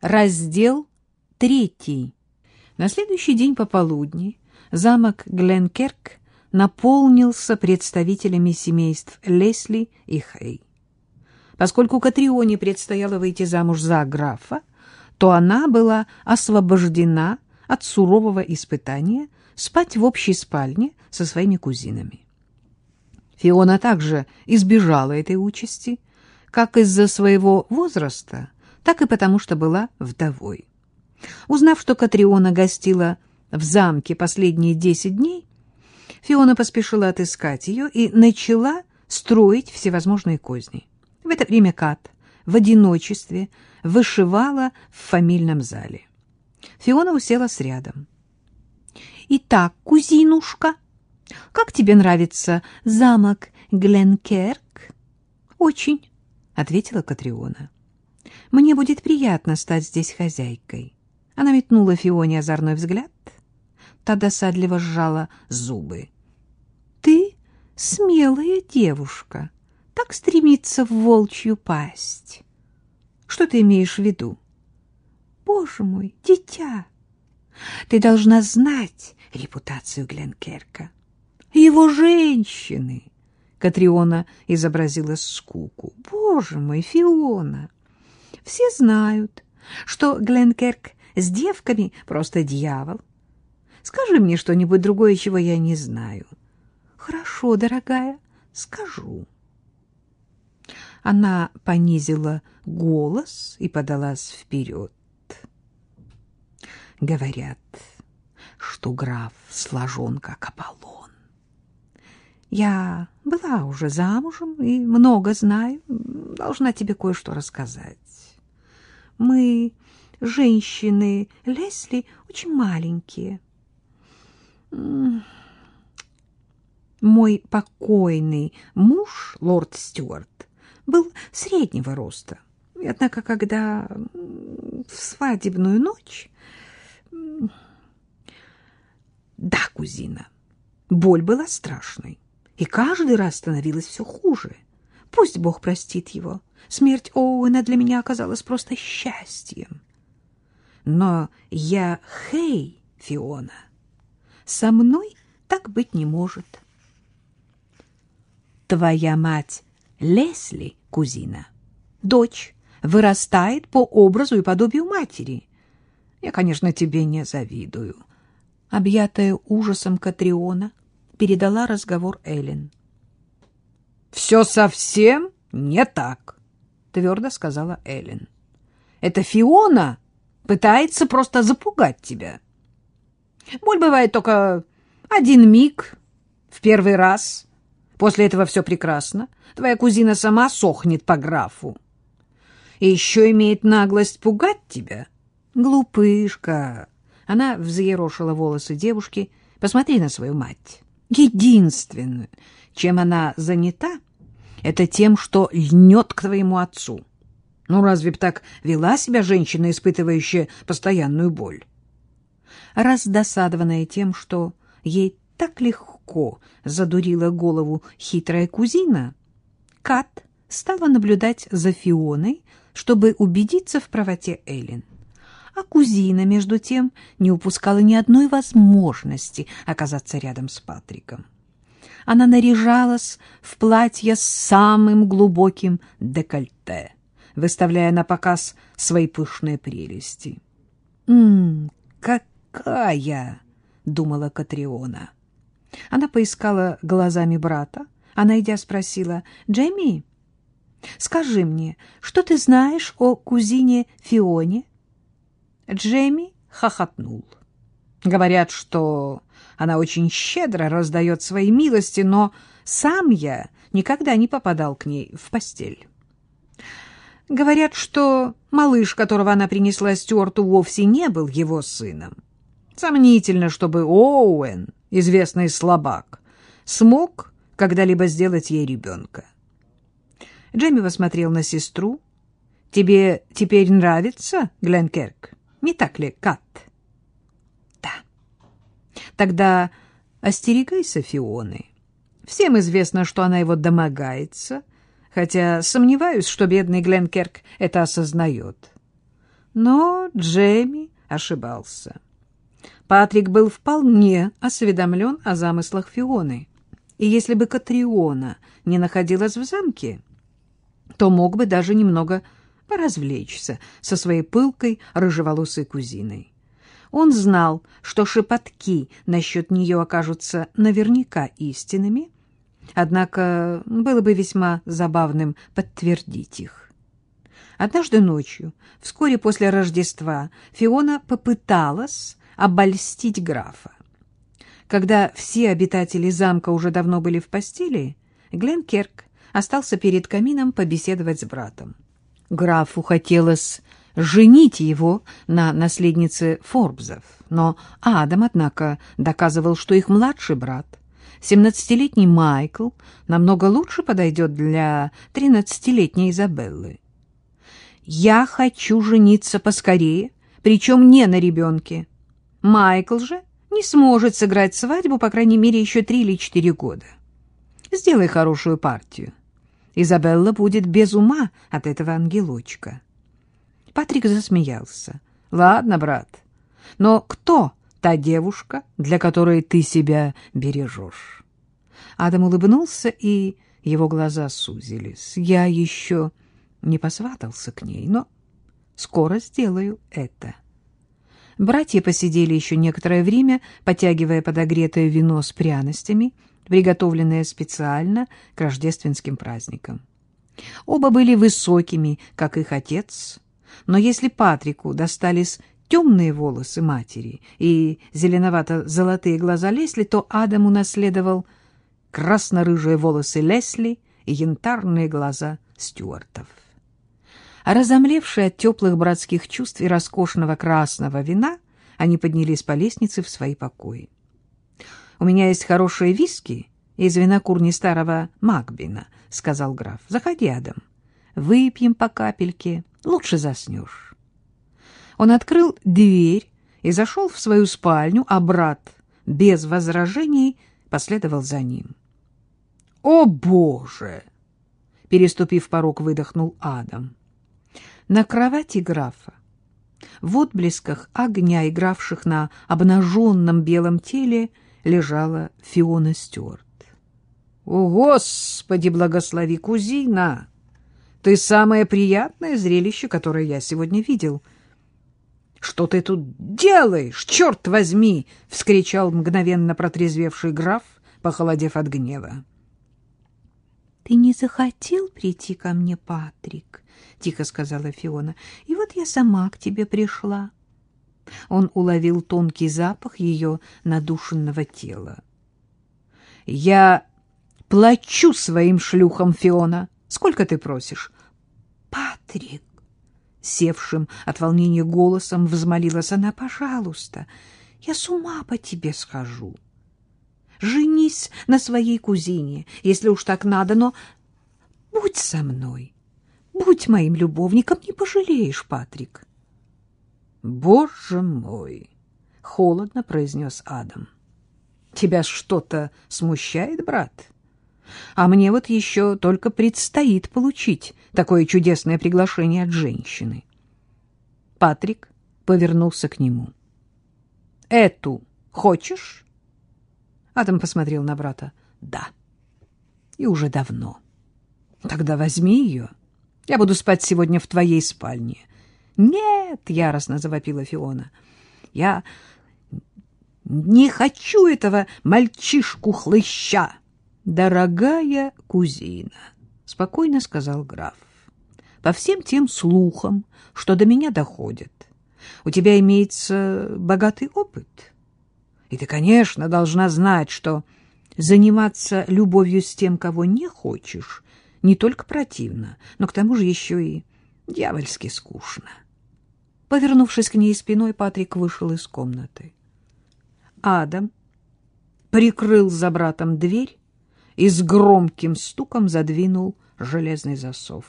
Раздел третий. На следующий день пополудни замок Гленкерк наполнился представителями семейств Лесли и Хей. Поскольку Катрионе предстояло выйти замуж за графа, то она была освобождена от сурового испытания спать в общей спальне со своими кузинами. Фиона также избежала этой участи, как из-за своего возраста, так и потому, что была вдовой. Узнав, что Катриона гостила в замке последние десять дней, Фиона поспешила отыскать ее и начала строить всевозможные козни. В это время Кат в одиночестве вышивала в фамильном зале. Фиона уселась рядом. — Итак, кузинушка, как тебе нравится замок Гленкерк? — Очень, — ответила Катриона. — Мне будет приятно стать здесь хозяйкой. Она метнула Фионе озорной взгляд. Та досадливо сжала зубы. — Ты смелая девушка, так стремится в волчью пасть. Что ты имеешь в виду? — Боже мой, дитя! Ты должна знать репутацию Гленкерка. Его женщины! Катриона изобразила скуку. — Боже мой, Фиона! Все знают, что Гленкерк с девками просто дьявол. Скажи мне что-нибудь другое, чего я не знаю. Хорошо, дорогая, скажу. Она понизила голос и подалась вперед. Говорят, что граф сложен, как Аполлон. Я была уже замужем и много знаю. Должна тебе кое-что рассказать. Мы женщины Лесли очень маленькие. Мой покойный муж, лорд Стюарт, был среднего роста. Однако, когда в свадебную ночь... Да, кузина, боль была страшной, и каждый раз становилось все хуже. Пусть Бог простит его. Смерть Оуэна для меня оказалась просто счастьем. Но я Хей, Фиона. Со мной так быть не может. Твоя мать Лесли, кузина, дочь, вырастает по образу и подобию матери. Я, конечно, тебе не завидую. Объятая ужасом Катриона, передала разговор Эллен. — Все совсем не так, — твердо сказала Эллен. — Это Фиона пытается просто запугать тебя. Боль бывает только один миг, в первый раз. После этого все прекрасно. Твоя кузина сама сохнет по графу. И еще имеет наглость пугать тебя. Глупышка. Она взъерошила волосы девушки. Посмотри на свою мать. Единственное, чем она занята, это тем, что льнет к твоему отцу. Ну, разве б так вела себя женщина, испытывающая постоянную боль? Раздосадованная тем, что ей так легко задурила голову хитрая кузина, Кат стала наблюдать за Фионой, чтобы убедиться в правоте Эллен. А кузина, между тем, не упускала ни одной возможности оказаться рядом с Патриком. Она наряжалась в платье с самым глубоким декольте — выставляя на показ свои пышные прелести. «М-м, какая!» — думала Катриона. Она поискала глазами брата, а, найдя, спросила, «Джейми, скажи мне, что ты знаешь о кузине Фионе?» Джейми хохотнул. Говорят, что она очень щедро раздает свои милости, но сам я никогда не попадал к ней в постель. Говорят, что малыш, которого она принесла Стюарту, вовсе не был его сыном. Сомнительно, чтобы Оуэн, известный слабак, смог когда-либо сделать ей ребенка. Джейми посмотрел на сестру. «Тебе теперь нравится Гленкерк? Не так ли, Кат?» «Да». «Тогда остерегайся Фионы. Всем известно, что она его домогается» хотя сомневаюсь, что бедный Гленкерк это осознает. Но Джейми ошибался. Патрик был вполне осведомлен о замыслах Фионы. И если бы Катриона не находилась в замке, то мог бы даже немного поразвлечься со своей пылкой рыжеволосой кузиной. Он знал, что шепотки насчет нее окажутся наверняка истинными, однако было бы весьма забавным подтвердить их. Однажды ночью, вскоре после Рождества, Фиона попыталась обольстить графа. Когда все обитатели замка уже давно были в постели, Глен Керк остался перед камином побеседовать с братом. Графу хотелось женить его на наследнице Форбзов, но Адам, однако, доказывал, что их младший брат, семнадцатилетний Майкл, намного лучше подойдет для тринадцатилетней Изабеллы. «Я хочу жениться поскорее, причем не на ребенке. Майкл же не сможет сыграть свадьбу, по крайней мере, еще три или четыре года. Сделай хорошую партию. Изабелла будет без ума от этого ангелочка». Патрик засмеялся. «Ладно, брат, но кто та девушка, для которой ты себя бережешь?» Адам улыбнулся, и его глаза сузились. «Я еще не посватался к ней, но скоро сделаю это». Братья посидели еще некоторое время, потягивая подогретое вино с пряностями, приготовленное специально к рождественским праздникам. Оба были высокими, как их отец, но если Патрику достались темные волосы матери и зеленовато-золотые глаза Лесли, то Адам унаследовал красно-рыжие волосы Лесли и янтарные глаза Стюартов. Разомлевшие от теплых братских чувств и роскошного красного вина, они поднялись по лестнице в свои покои. — У меня есть хорошие виски из винокурни старого Макбина, — сказал граф. — Заходи, Адам. Выпьем по капельке, лучше заснешь. Он открыл дверь и зашел в свою спальню, а брат без возражений последовал за ним. — О, Боже! — переступив порог, выдохнул Адам. На кровати графа, в отблесках огня, игравших на обнаженном белом теле, лежала Фиона Стюарт. — О, Господи, благослови, кузина! Ты самое приятное зрелище, которое я сегодня видел. — Что ты тут делаешь, черт возьми! — вскричал мгновенно протрезвевший граф, похолодев от гнева. — Ты не захотел прийти ко мне, Патрик? — тихо сказала Фиона. — И вот я сама к тебе пришла. Он уловил тонкий запах ее надушенного тела. — Я плачу своим шлюхам, Фиона. Сколько ты просишь? — Патрик! — севшим от волнения голосом взмолилась она. — Пожалуйста, я с ума по тебе схожу. Женись на своей кузине, если уж так надо, но будь со мной. — Будь моим любовником, не пожалеешь, Патрик. Боже мой, холодно произнес Адам. Тебя что-то смущает, брат? А мне вот еще только предстоит получить такое чудесное приглашение от женщины. Патрик повернулся к нему. Эту хочешь? Адам посмотрел на брата. Да. И уже давно. Тогда возьми ее. Я буду спать сегодня в твоей спальне. Нет, яростно завопила Фиона. Я не хочу этого мальчишку-хлыща. Дорогая кузина, спокойно сказал граф. По всем тем слухам, что до меня доходят, у тебя имеется богатый опыт. И ты, конечно, должна знать, что заниматься любовью с тем, кого не хочешь, не только противно, но к тому же еще и дьявольски скучно. Повернувшись к ней спиной, Патрик вышел из комнаты. Адам прикрыл за братом дверь и с громким стуком задвинул железный засов.